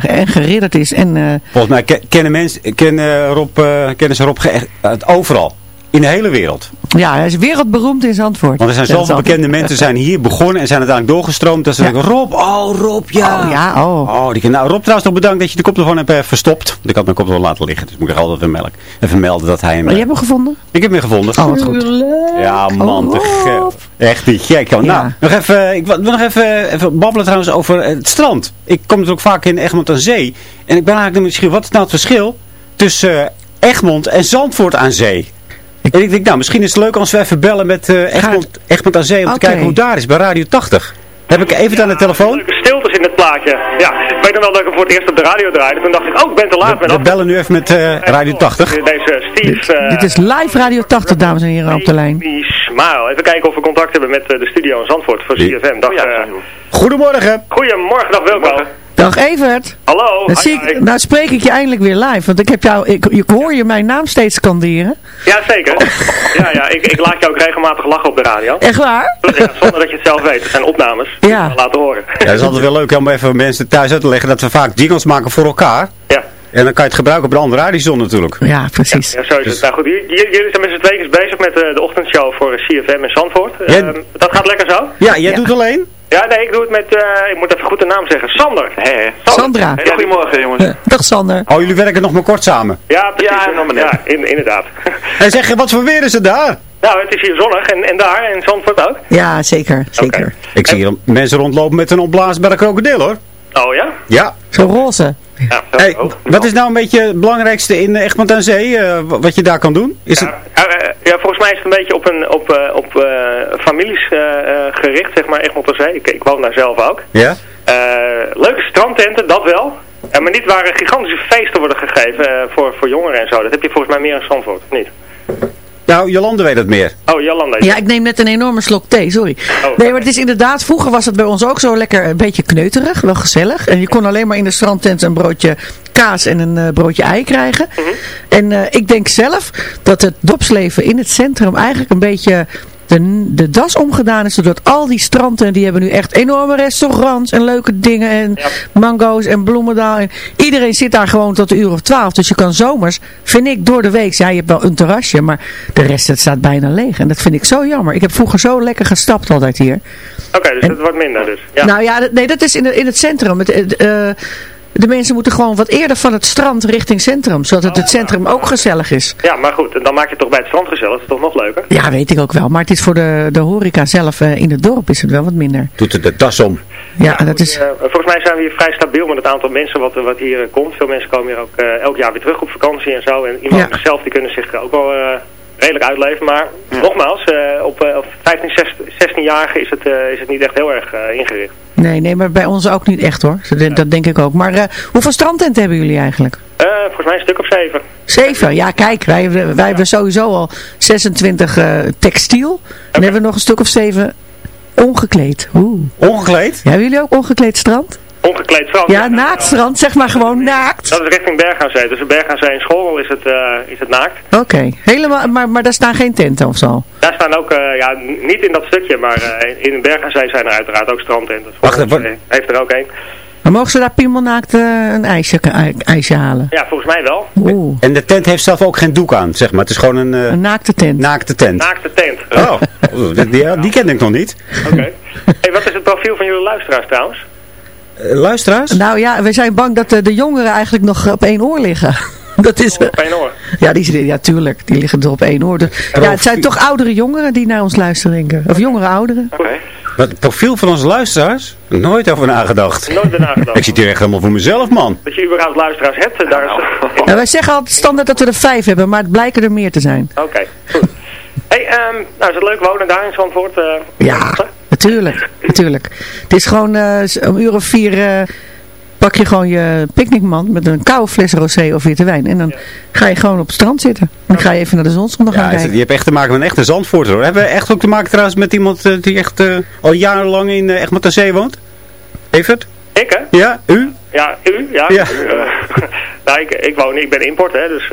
en geridderd is. En, Volgens mij ke- kennen, mensen, kennen, Rob, kennen ze Rob echt, overal. In de hele wereld. Ja, hij is wereldberoemd in Zandvoort. Want er zijn zoveel bekende mensen zijn hier begonnen en zijn uiteindelijk doorgestroomd. Dat ze Ja. denken, Rob, oh Rob, ja. Oh ja, oh. Oh, die, nou, Rob trouwens nog bedankt dat je de koptelefoon hebt eh, verstopt. Ik had mijn koptelefoon laten liggen. Dus moet ik altijd even melden, even melden dat hij hem... Maar je eh, hebt hem gevonden? Ik heb hem gevonden. Oh, wat goed. Ja, man, te Oh, gek. Echt niet gek. Nou, nog even, ik wil nog even, even babbelen trouwens over het strand. Ik kom natuurlijk vaak in Egmond aan Zee. En ik ben eigenlijk misschien, wat is nou het verschil tussen eh, Egmond en Zandvoort aan Zee? En ik denk, nou, misschien is het leuk als we even bellen met eh, Egmond, Egmond aan Zee om te kijken hoe het daar is bij Radio 80. Heb ik even aan de telefoon? Leuke stiltes in het plaatje. Ja, ik weet nog wel dat ik hem voor het eerst op de radio draaide. Toen dacht ik, oh, ik ben te laat. We bellen nu even met eh, Radio 80. Deze Steve... eh, Dit is live Radio 80, dames en heren, op de lijn. die Smile. Even kijken of we contact hebben met eh, de studio in Zandvoort voor CFM. Dag, eh, Goedemorgen. goedemorgen, dag Wilco. Dag Evert. Hallo. Dan hi, zie ik, hi. nou spreek ik je eindelijk weer live. Want ik heb jou, ik, ik hoor je mijn naam steeds scanderen. Ja, zeker. ja, ja, ik, ik laat je ook regelmatig lachen op de radio. Echt waar? Ja, zonder dat je het zelf weet. Het zijn opnames. Ja. Laten horen. Ja, dat is altijd wel leuk om even mensen thuis uit te leggen dat we vaak jingles maken voor elkaar. Ja. En dan kan je het gebruiken op een andere radiozon natuurlijk. Ja, precies. Ja, zo is het. Nou goed, jullie zijn met z'n tweeën bezig met eh, de ochtendshow voor CFM in Zandvoort. Jij- Ehm, dat gaat lekker zo? Ja, jij doet alleen? Ja, nee, ik doe het met, eh, ik moet even goed de naam zeggen, Sander. Hé, Sandra. goedemorgen jongens. Dag Sander. Oh, jullie werken nog maar kort samen. Ja, precies. Ja, ja in, inderdaad. [laughs] En zeg je, wat voor weer is het daar? nou, het is hier zonnig en, en daar in Zandvoort ook. Ja, zeker. Zeker. Ik zie hier mensen rondlopen met een opblaasbare krokodil hoor. Oh ja? Ja. Zo roze. Ja, Hey, wat is nou een beetje het belangrijkste in Egmond aan Zee, eh, wat je daar kan doen? Is het... Ja, eh, ja, volgens mij is het een beetje op, een, op, eh, op eh, families gericht, zeg maar, Egmond aan Zee. Ik, ik woon daar zelf ook. Ja? Eh, leuke strandtenten, dat wel. Ja, maar niet waar gigantische feesten worden gegeven voor, voor jongeren en zo. Dat heb je volgens mij meer in Zandvoort, of niet? Nou, Jolande weet het meer. Oh, Jolanda. Ja, ik neem net een enorme slok thee, sorry. Oh. Nee, maar het is inderdaad, vroeger was het bij ons ook zo lekker een beetje kneuterig, wel gezellig. En je kon alleen maar in de strandtent een broodje kaas en een eh, broodje ei krijgen. Mhm. En eh, ik denk zelf dat het dopsleven in het centrum eigenlijk een beetje de, de das omgedaan is. Doordat al die stranden, die hebben nu echt enorme restaurants en leuke dingen. En mango's en bloemendaal. En iedereen zit daar gewoon tot de uur of twaalf. Dus je kan zomers, vind ik, door de week. Ja, je hebt wel een terrasje, maar de rest het staat bijna leeg. En dat vind ik zo jammer. Ik heb vroeger zo lekker gestapt altijd hier. Oké, dus het wordt minder dus. Ja. Nou ja, dat- nee, dat is in, in het centrum. Het, eh, eh, de mensen moeten gewoon wat eerder van het strand richting centrum. Zodat het, het centrum ook gezellig is. ja, maar goed, en dan maak je het toch bij het strand gezellig. Dat is toch nog leuker? Ja, weet ik ook wel. Maar het is voor de, de horeca zelf eh, in het dorp is het wel wat minder. Doet het de tas om. Ja, dat is... Eh, volgens mij zijn we hier vrij stabiel met het aantal mensen wat, wat hier eh, komt. Veel mensen komen hier ook eh, elk jaar weer terug op vakantie en zo. En iemand Ja. zelf die kunnen zich ook wel eh, redelijk uitleven. Maar nogmaals, eh, op, eh, op 15, 16, 16-jarigen is, het, eh, is het niet echt heel erg eh, ingericht. Nee, nee, maar bij ons ook niet echt hoor. Dat, dat denk ik ook. Maar eh, hoeveel strandtenten hebben jullie eigenlijk? Eh, volgens mij een stuk of zeven. Zeven. Ja, kijk, wij, wij hebben sowieso al 26 eh, textiel. En hebben we nog een stuk of zeven ongekleed. Oeh. Ongekleed? Ja, hebben jullie ook ongekleed strand? Ongekleed strand. Ja, naaktstrand. Zeg maar gewoon naakt. Dat is richting Berg aan Zee. Dus de Berg aan Zee in Schorrel is het, eh, is het naakt. Oké. Helemaal, maar, maar daar staan geen tenten of zo? Daar staan ook, eh, ja, niet in dat stukje, maar eh, in de Berg aan Zee zijn er uiteraard ook strandtenten. Wacht even, heeft er ook één. Maar mogen ze daar piemelnaakt eh, een ijsje, ij- ijsje halen? Ja, volgens mij wel. Oeh. En de tent heeft zelf ook geen doek aan, zeg maar. Het is gewoon een, eh, Een naakte tent. naakte tent. Naakte tent. Oh, oh, die, die, die ken ik nog niet. Oké. [laughs] hey, wat is het profiel van jullie luisteraars trouwens? Eh, luisteraars? Nou ja, we zijn bang dat de, de jongeren eigenlijk nog op één oor liggen. [laughs] Dat is... Op één oor. Ja, die, ja, tuurlijk. Die liggen er op één oor. Dus- ja, het zijn toch oudere jongeren die naar ons luisteren, denk ik. Of jongere ouderen. Oké. Wat, het profiel van onze luisteraars? Nooit over nagedacht. Nooit nagedacht. [laughs] Ik zit hier echt helemaal voor mezelf, man. Dat je überhaupt luisteraars hebt, eh, daar is... [laughs] Nou, wij zeggen altijd standaard dat we er vijf hebben, maar het blijken er meer te zijn. Oké, goed. Hey, ehm, nou is het leuk wonen daar in Zandvoort? eh, Ja, natuurlijk. natuurlijk. Het is gewoon eh, s- om een uur of vier eh, pak je gewoon je picknickmand met een koude fles rosé of witte wijn. En dan ga je gewoon op het strand zitten. En dan ga je even naar de zonsondergang Ja, kijken. je hebt echt te maken met een echte Zandvoort hoor. Hebben we echt ook te maken trouwens met iemand eh, die echt eh, al jarenlang in uh, Egmond aan Zee woont? Evert? Ik hè? Ja, u? Ja, u? Ja. Ja. U, [laughs] nou, ik, ik woon, ik ben import hè, dus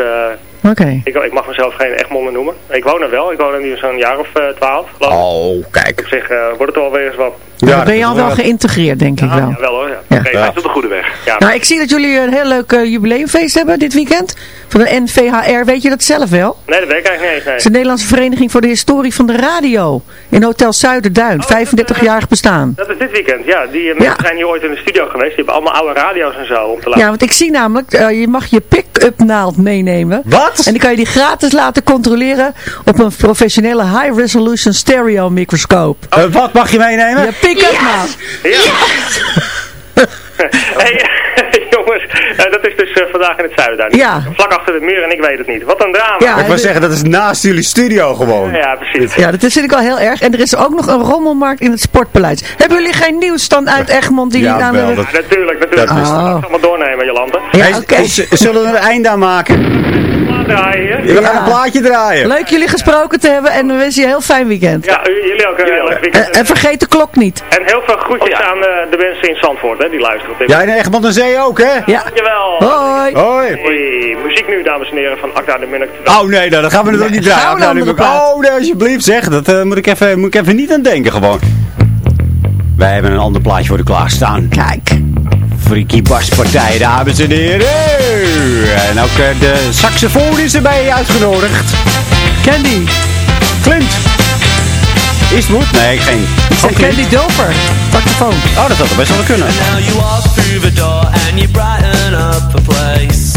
Oké. ik, ik mag mezelf geen Egmonden noemen. Ik woon er wel, ik woon er nu zo'n jaar of eh, twaalf geloof ik. Oh, kijk. Op zich eh, wordt het alweer eens wat. Nou, dan ben je al wel geïntegreerd, denk ik wel. Ja, wel hoor. Ja. Ja. Oké, hij is op de goede weg. Ja. Nou, ik zie dat jullie een heel leuk eh, jubileumfeest hebben dit weekend. Van de NVHR. Weet je dat zelf wel? Nee, dat weet ik eigenlijk niet eens. Het is de Nederlandse Vereniging voor de Historie van de Radio. In Hotel Zuiderduin. 35-jarig bestaan. Dat is dit weekend, ja. Die eh, mensen zijn hier ooit in de studio geweest. Die hebben allemaal oude radio's en zo om te laten. Ja, want ik zie namelijk, eh, je mag je pick-up naald meenemen. Wat? En dan kan je die gratis laten controleren op een professionele high-resolution stereo microscoop. Eh, wat mag je meenemen? Je pick-up naald. Ja. [laughs] hey, [laughs] jongens, eh, dat is dus eh, vandaag in het zuiden daar. Ja. Vlak achter de muur en ik weet het niet. Wat een drama. Ja, ik wou de- zeggen, dat is naast jullie studio gewoon. Ja, precies. Ja, dat vind ik wel heel erg. En er is ook nog een rommelmarkt in het Sportpaleis. Hebben jullie geen nieuws dan uit Egmond die Ja, jullie aan wel, dat- Ja, natuurlijk, natuurlijk. Dat Ik Oh. het allemaal doornemen, Jolante. Ja, Hey, zullen we er een einde aan maken? Laat draaien. Ja. een plaatje draaien. Leuk jullie gesproken te hebben en we wensen je een heel fijn weekend. Ja, jullie ook een heel leuk En, weekend. en vergeet de klok niet. En heel veel groetjes aan eh, de mensen in Zandvoort, hè, die luisteren op dit Ja, in Egmond aan Zee ook, hè? Ja. Dankjewel. Hoi. Hoi. Hoi. Muziek nu, dames en heren, van Akda de Munnik. Oh nee, nou, dan gaan we het ook niet draaien. Nou, plaat. oh nee, alsjeblieft zeg. Dat eh, moet, ik even, moet ik even niet aan denken gewoon. Wij hebben een ander plaatje voor de klaarstaan. Kijk. Freaky Baspartij, dames en heren. En ook eh, de saxofoon is erbij uitgenodigd. Candy. Clint. Eastwood? Nee, geen. Ik zeg Candy Dover. Saxofoon. Oh, dat had er best wel kunnen. Now you walk through the door and you brighten up place.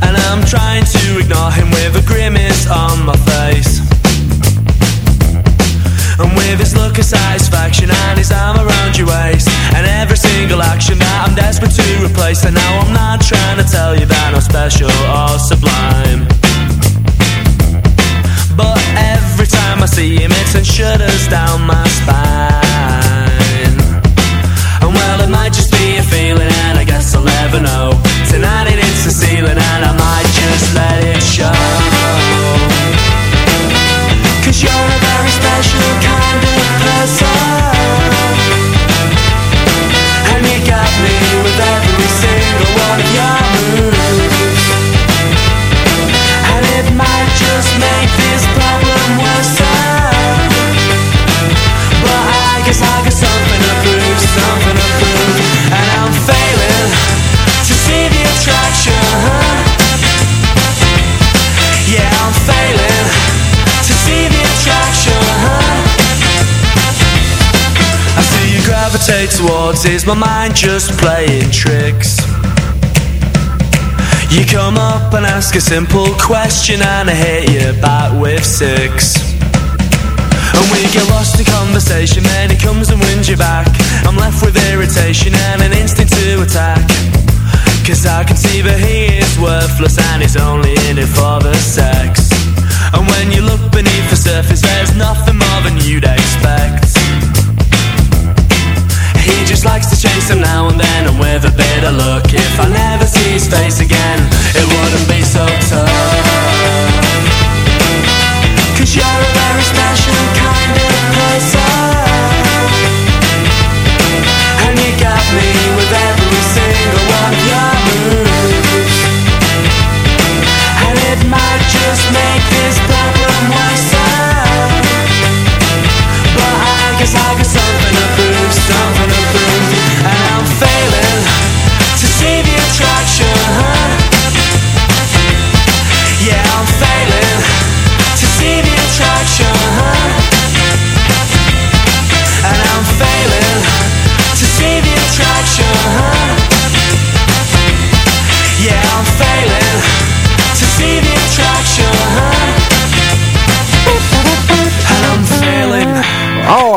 And I'm trying to ignore him with a grimace on my face. And with his look of satisfaction and his arm around your waist And every single action that I'm desperate to replace And now I'm not trying to tell you that I'm special or sublime. But every time I see him it sends shudders down my spine. And well it might just be a feeling and I guess I'll never know. Tonight it hits the ceiling and I might just let it show special kind of person gravitate towards Is my mind just playing tricks? You come up and ask a simple question And I hit you back with six. And we get lost in conversation Then he comes and wins you back. I'm left with irritation and an instinct to attack. Cause I can see that he is worthless And he's only in it for the sex. And when you look beneath the surface There's nothing more than you'd expect He just likes to chase them now and then And with a bit of luck If I never see his face again It wouldn't be so tough. Cause you're a very special kind of person. And you got me with every single one of your moves. And it might just make this problem worse. But I guess I got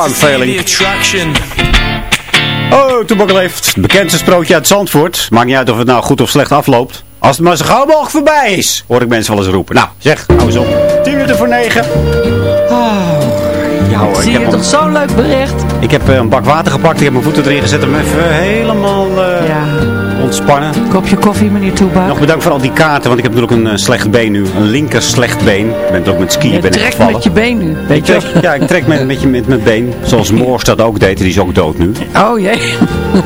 Oh, attraction Oh, Toebak leeft. Het bekendste sprookje uit Zandvoort. Maakt niet uit of het nou goed of slecht afloopt. Als het maar zo gauw mogelijk voorbij is, hoor ik mensen wel eens roepen. Nou, zeg, hou eens op. 10 minuten voor 9. ja hoor, Zie ik je heb, toch zo'n leuk bericht? ik heb eh, een bak water gepakt, ik heb mijn voeten erin gezet om even helemaal eh, ontspannen. Kopje koffie, meneer Toeba. Nog bedankt voor al die kaarten, want ik heb natuurlijk een eh, slecht been nu. Een linker slecht been. Ik ben ook met skiën Je ben ik trekt gevallen. met je been nu, weet je trek, ja, ik trek met, met, je, met mijn been. Zoals Moors dat ook deed. Die is ook dood nu. Oh jee. [laughs]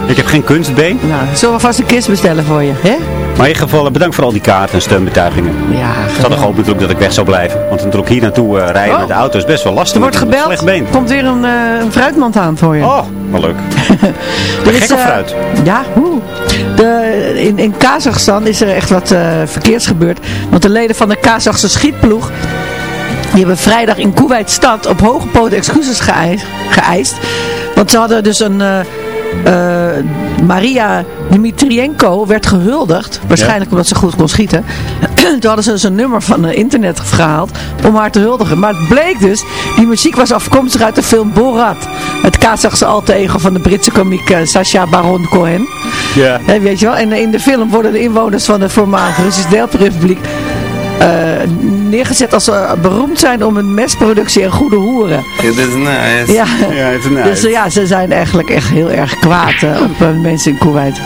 Ik heb geen kunstbeen. Nou, zullen we vast een kist bestellen voor je, hè? Maar in ieder geval, eh, bedankt voor al die kaarten en steunbetuigingen. Ja, Ik had er gehoopt natuurlijk dat ik weg zou blijven. Want natuurlijk hier naartoe eh, rijden Oh. met de auto is best wel lastig. Er wordt gebeld. slecht been. Komt weer een, een fruitmand aan voor je. Oh, wel leuk. [laughs] Er gek is, op eh, fruit. Ja, oeh. De, in, in Kazachstan is er echt wat eh, verkeerds gebeurd. Want de leden van de Kazachse schietploeg... die hebben vrijdag in Kuwait stad op hoge poten excuses geëist. geëist. Want ze hadden dus een... eh, eh, Maria Dmitrienko werd gehuldigd. Waarschijnlijk omdat ze goed kon schieten. Toen hadden ze dus een nummer van eh, internet gehaald om haar te huldigen. Maar het bleek dus, die muziek was afkomstig uit de film Borat. Het Kazachse alter ego van de Britse komiek eh, Sacha Baron Cohen. Ja. Weet je wel? En eh, in de film worden de inwoners van de voormalige Russische Deelrepubliek eh neergezet als ze beroemd zijn om hun mesproductie en goede hoeren. It is nice. Ja, Ja, het is nice. dus ja, ze zijn eigenlijk echt heel erg kwaad op mensen in Kuwait.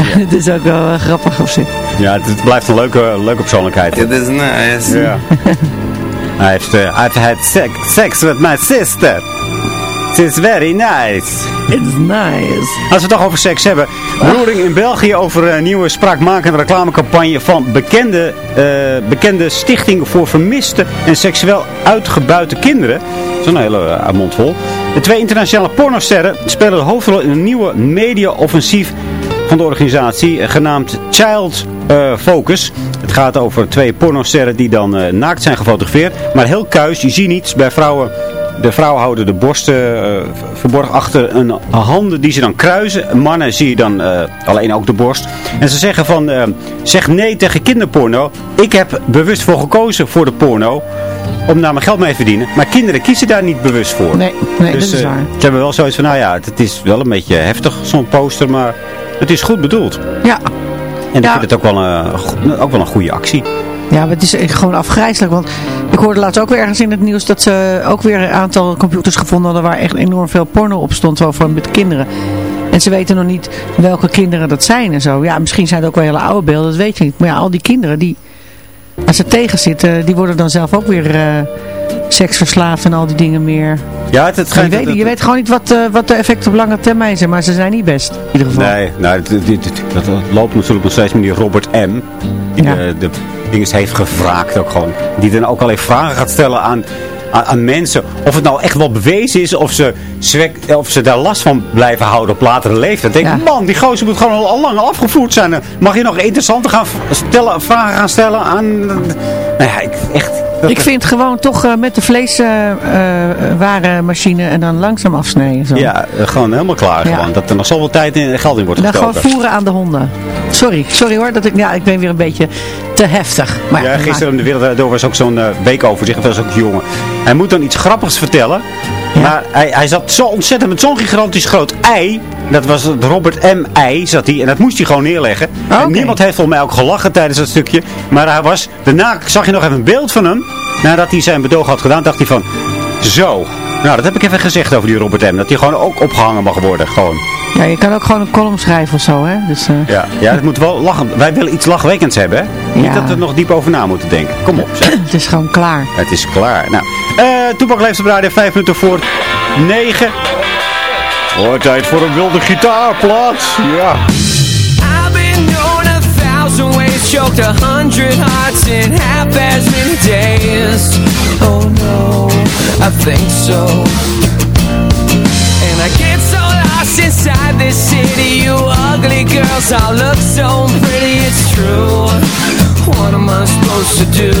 [laughs] Het is ook wel eh, grappig op zich. Ja, het, het blijft een leuke, leuke persoonlijkheid. It is nice. Ja. [laughs] Hij heeft, eh, I've had sex, sex with my sister. It's very nice. It's nice. Als we het toch over seks hebben. Roering in België over een nieuwe spraakmakende reclamecampagne van bekende, eh, bekende stichting voor vermiste en seksueel uitgebuite kinderen. Is een hele uh, mond vol. De twee internationale pornosterren spelen de hoofdrol in een nieuwe media-offensief van de organisatie, eh, genaamd Child eh, Focus. Het gaat over twee pornosterren die dan eh, naakt zijn gefotografeerd, maar heel kuis. Je ziet niets bij vrouwen. De vrouwen houden de borsten verborgen achter een handen die ze dan kruisen. Mannen zie je dan alleen ook de borst. En ze zeggen van, zeg nee tegen kinderporno. Ik heb bewust voor gekozen voor de porno. Om daar mijn geld mee te verdienen. Maar kinderen kiezen daar niet bewust voor. Nee, nee Dus, dat is waar. Ze hebben wel zoiets van, nou ja, het, het is wel een beetje heftig, zo'n poster. Maar het is goed bedoeld. Ja. En ik Ja. vind het ook wel, een, go- ook wel een goede actie. Ja, maar het is gewoon afgrijzelijk. Want ik hoorde laatst ook weer ergens in het nieuws dat ze ook weer een aantal computers gevonden hadden waar echt enorm veel porno op stond over met kinderen. En ze weten nog niet welke kinderen dat zijn en zo. Ja, misschien zijn het ook wel hele oude beelden, dat weet je niet. Maar ja, al die kinderen die, als ze tegen zitten, die worden dan zelf ook weer eh, seksverslaafd en al die dingen meer. Ja, het, het je, weet, je weet gewoon niet wat, eh, wat de effecten op lange termijn zijn, maar ze zijn niet best. In ieder geval. Nee, nou, dat loopt natuurlijk nog steeds met die Robert M. Die Ja. de, de dinges heeft gevraagd ook gewoon. Die dan ook alleen vragen gaat stellen aan, aan, aan mensen. Of het nou echt wel bewezen is of ze, zwek, of ze daar last van blijven houden op latere leeftijd. Ik denk, Ja. man, die gozer moet gewoon al, al lang afgevoerd zijn. Mag je nog interessante gaan stellen, vragen gaan stellen aan... Nou ja, ik, echt... Ik vind gewoon toch eh, met de vleeswarenmachine en dan langzaam afsnijden. Zo. Ja, eh, gewoon helemaal klaar. Ja. Gewoon, dat er nog zoveel tijd en geld in wordt En dan gestoken. gewoon voeren aan de honden. Sorry, sorry hoor, dat ik, ja, ik ben weer een beetje te heftig. Maar Ja, gisteren in de wereld door was ook zo'n weekoverzicht. Dat was ook jongen. Hij moet dan iets grappigs vertellen. Maar hij, hij zat zo ontzettend met zo'n gigantisch groot ei. Dat was het Robert M. ei, zat hij. En dat moest hij gewoon neerleggen. En niemand heeft volgens mij ook gelachen tijdens dat stukje. Maar hij was, daarna zag je nog even een beeld van hem. Nadat hij zijn betoog had gedaan, dacht hij van... Zo. Nou, dat heb ik even gezegd over die Robert M. Dat hij gewoon ook opgehangen mag worden. Gewoon. Ja, je kan ook gewoon een column schrijven of zo, hè. Dus, eh, Ja, ja het moet wel lachen. Wij willen iets lachwekkends hebben, hè? Niet dat we er nog diep over na moeten denken. Kom op, zeg. [clears throat] het is gewoon klaar. Het is klaar. Nou, eh Toepak leeft op radio, vijf minuten voor negen. Oh, tijd voor een wilde gitaarplaat. Ja. I've been known a thousand ways, choked a hundred hearts in half as many days. Oh no, I think so. And I get so lost inside this city. You ugly girls all look so pretty, it's true. What am I supposed to do?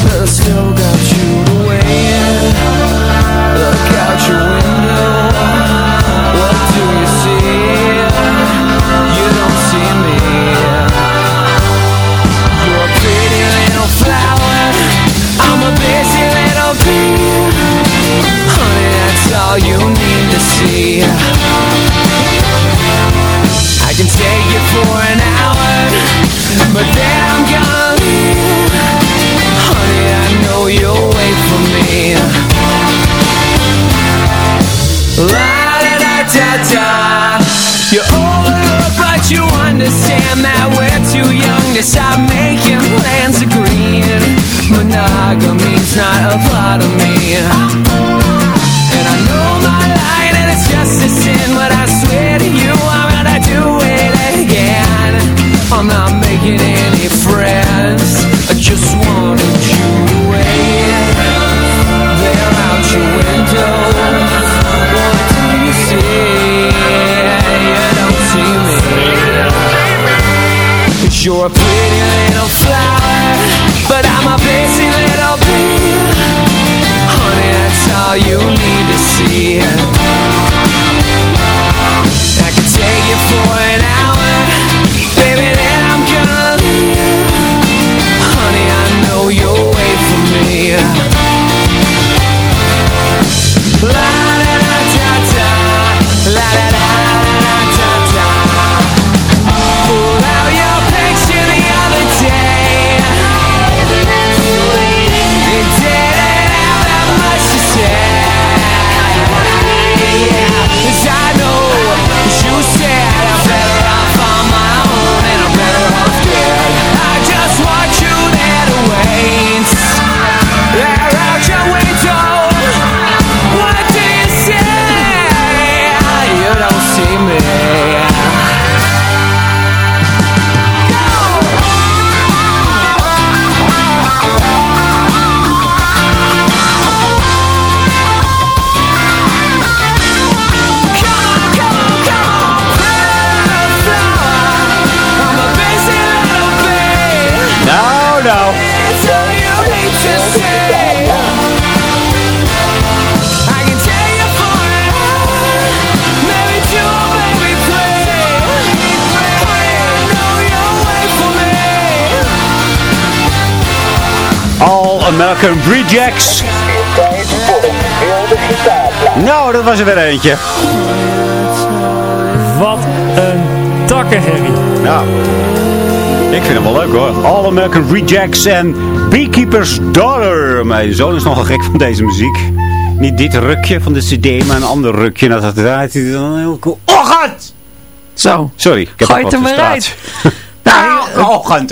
But I still got you to wait. all you need to see. I can stay here for an hour But then I'm gonna leave Honey, I know you'll wait for me. La-da-da-da-da. You're older, but you understand That we're too young to stop making plans Agreeing monogamy's not a part of me. You're a pretty little flower, but I'm a busy all you need to see. I take you for an hour, baby, then I'm. Honey, I know you'll wait for me. Rejects. Nou, dat was er weer eentje. Wat een takkenherrie. Ja. Ik vind hem wel leuk hoor. All American Rejects en Beekeeper's Daughter. Mijn zoon is nogal gek van deze muziek. Niet dit rukje van de cd, maar een ander rukje. Nou, dat draait hij dan heel cool. Ochtend! Zo. Sorry, ik heb Gooi het er maar verstraat. uit.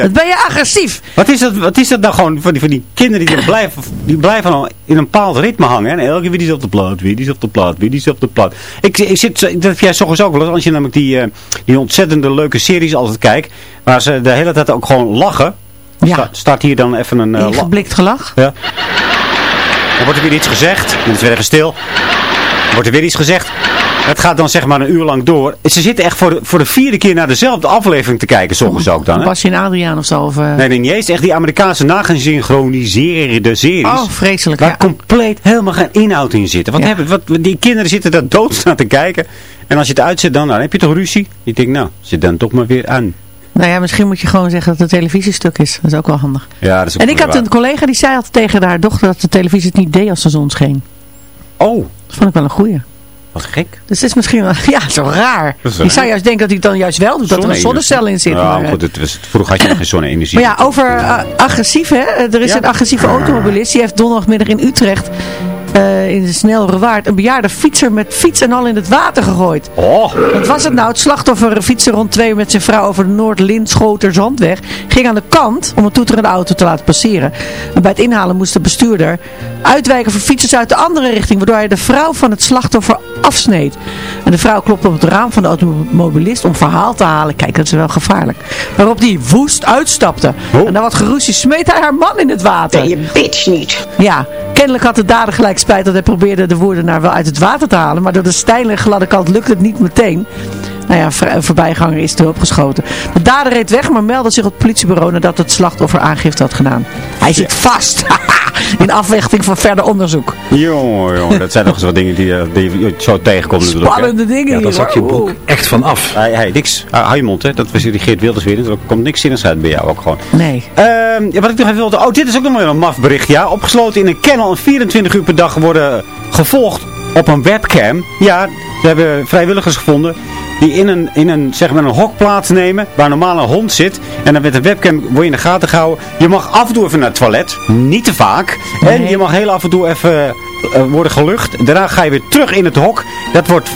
Wat ben je agressief? Wat is, dat, wat is dat nou gewoon van die, van die kinderen die, dan [clears throat] blijven, die blijven al in een bepaald ritme hangen. En elke keer wie die is op de plaat, wie die is op de plaat, wie die is op de plaat. Ik, ik zit, dat jij soms ook wel eens, als je namelijk die, eh, die ontzettende leuke series altijd kijkt. Waar ze de hele tijd ook gewoon lachen. Ja. Sta- staat hier dan even een... la- Ingeblikt gelach. ja. Dan wordt er weer iets gezegd. Dan is het weer even stil. Dan wordt er weer iets gezegd. Het gaat dan zeg maar een uur lang door. Ze zitten echt voor de, voor de vierde keer naar dezelfde aflevering te kijken, soms ook dan. Hè? Basje en Adriaan of zo. Of, eh, Nee, nee, niet eens. Echt die Amerikaanse nagesynchroniseerde series. Oh, vreselijk. Waar Ja. compleet helemaal geen inhoud in zit. Wat Ja. hebben, wat, die kinderen zitten daar dood naar te kijken. En als je het uitzet, dan, dan heb je toch ruzie? Ik denk, nou, zit dan toch maar weer aan. Nou ja, misschien moet je gewoon zeggen dat het televisiestuk is. Dat is ook wel handig. Ja, dat is ook En ik had waar. een collega die zei altijd tegen haar dochter dat de televisie het niet deed als de zon scheen. Oh, Dat vond ik wel een goeie. Wat gek. Dus het is misschien wel, [laughs] ja, zo raar. Raar. zou juist denken dat hij het dan juist wel doet, dat er een zonnecel in zit. Maar, eh, goed, het was, vroeger had je nog geen zonne-energie. Maar ja, over eh, agressief, hè. Er is Ja. een agressieve automobilist. Die heeft donderdagmiddag in Utrecht, eh, in de snelere waard, een bejaarde fietser met fiets en al in het water gegooid. Oh, Wat was het nou? Het slachtoffer een fietser rond twee uur met zijn vrouw over de Noord-Linschoter-Zandweg. Ging aan de kant om een toeterende auto te laten passeren. En bij het inhalen moest de bestuurder uitwijken voor fietsers uit de andere richting. Waardoor hij de vrouw van het slachtoffer afsneed. En de vrouw klopte op het raam van de automobilist om verhaal te halen. Kijk, dat is wel gevaarlijk. Waarop die woest uitstapte. En na wat geroesie smeet hij haar man in het water. je bitch niet. Ja, kennelijk had de dader gelijk spijt dat hij probeerde de woordenaar wel uit het water te halen. Maar door de steile en gladde kant lukte het niet meteen. Nou ja, een een voorbijganger is te hulp geschoten. De dader reed weg, maar meldde zich op het politiebureau nadat het slachtoffer aangifte had gedaan. Hij zit vast. [laughs] [laughs] In afwachting van verder onderzoek. jongen, jongen, dat zijn nog eens wat dingen die, eh, die je zo tegenkomt. Spannende dingen Ja, hier. dat zak je boek echt van af. Hij, hij, niks. Ah, hou je mond, hè. Dat was die Geert Wilders weer. Er komt niks zinnigs uit bij jou ook gewoon. Nee. Ehm, ja, wat ik nog even wilde... Oh, dit is ook nog wel een maf bericht, ja. Opgesloten in een kennel en 24 uur per dag worden gevolgd op een webcam. Ja, we hebben vrijwilligers gevonden die in een, in een, zeg maar een hok plaatsnemen waar normaal een hond zit. En dan met een webcam word je in de gaten gehouden. Je mag af en toe even naar het toilet. Niet te vaak. En je mag heel af en toe even eh, worden gelucht. Daarna ga je weer terug in het hok. Dat wordt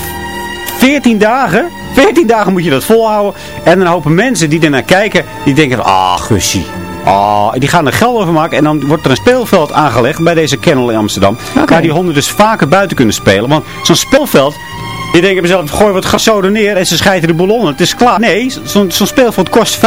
14 dagen 14 dagen moet je dat volhouden. En dan hopen mensen die ernaar kijken, die denken, ah, gussie. Ah, die gaan er geld over maken en dan wordt er een speelveld aangelegd bij deze kennel in Amsterdam. Waar die honden dus vaker buiten kunnen spelen. Want zo'n speelveld, die denken bij zichzelf, gooi wat gasoden neer en ze scheiden de ballonnen. Het is klaar. Nee, zo'n zo'n speelveld kost 25.000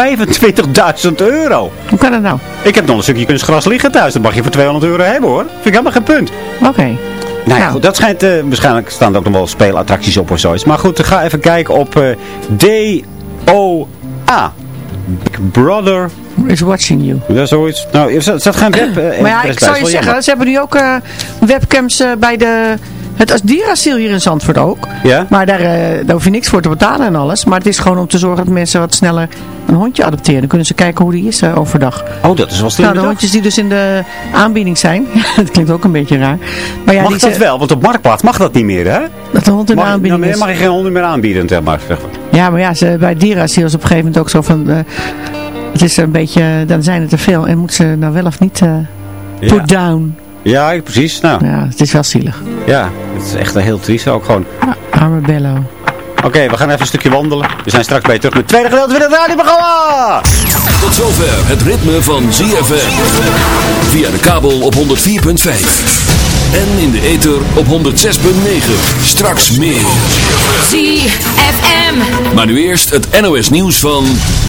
euro. Hoe kan dat nou? Ik heb nog een stukje kunstgras liggen thuis. Dat mag je voor 200 euro hebben hoor. Vind ik helemaal geen punt. Oké. Nou ja, goed, dat schijnt, eh, waarschijnlijk staan er ook nog wel speelattracties op of zoiets. Maar goed, ga even kijken op eh, DOA. Big Brother is watching you. Ja, zoiets. Nou, er zat geen web. eh, maar ja, ik zou je is zeggen, jammer. ze hebben nu ook webcams bij de, het dierasiel hier in Zandvoort ook. Ja? Maar daar, eh, daar hoef je niks voor te betalen en alles. Maar het is gewoon om te zorgen dat mensen wat sneller een hondje adopteren. Dan kunnen ze kijken hoe die is eh, overdag. Oh, dat is wel slim Nou, de hondjes die dus in de aanbieding zijn. [laughs] dat klinkt ook een beetje raar. Maar ja, mag die dat wel? Want op Marktplaats mag dat niet meer, hè? Dat de hond in de Mag, aanbieding nou, is. mag je geen honden meer aanbieden, zeg maar. zeg maar. Ja, maar ja, ze, bij dierasiel is op een gegeven moment ook zo van... eh, het is een beetje, dan zijn het te veel. En moet ze nou wel of niet Ja. put down? Ja, precies. Nou, Ja, het is wel zielig. ja, het is echt heel triest ook gewoon. Arme Bello. Oké, we gaan even een stukje wandelen. We zijn straks bij je terug met het tweede gedeelte van het radioprogramma. Tot zover het ritme van ZFM. Via de kabel op 104.5. En in de ether op 106.9. Straks meer. ZFM. Maar nu eerst het NOS nieuws van...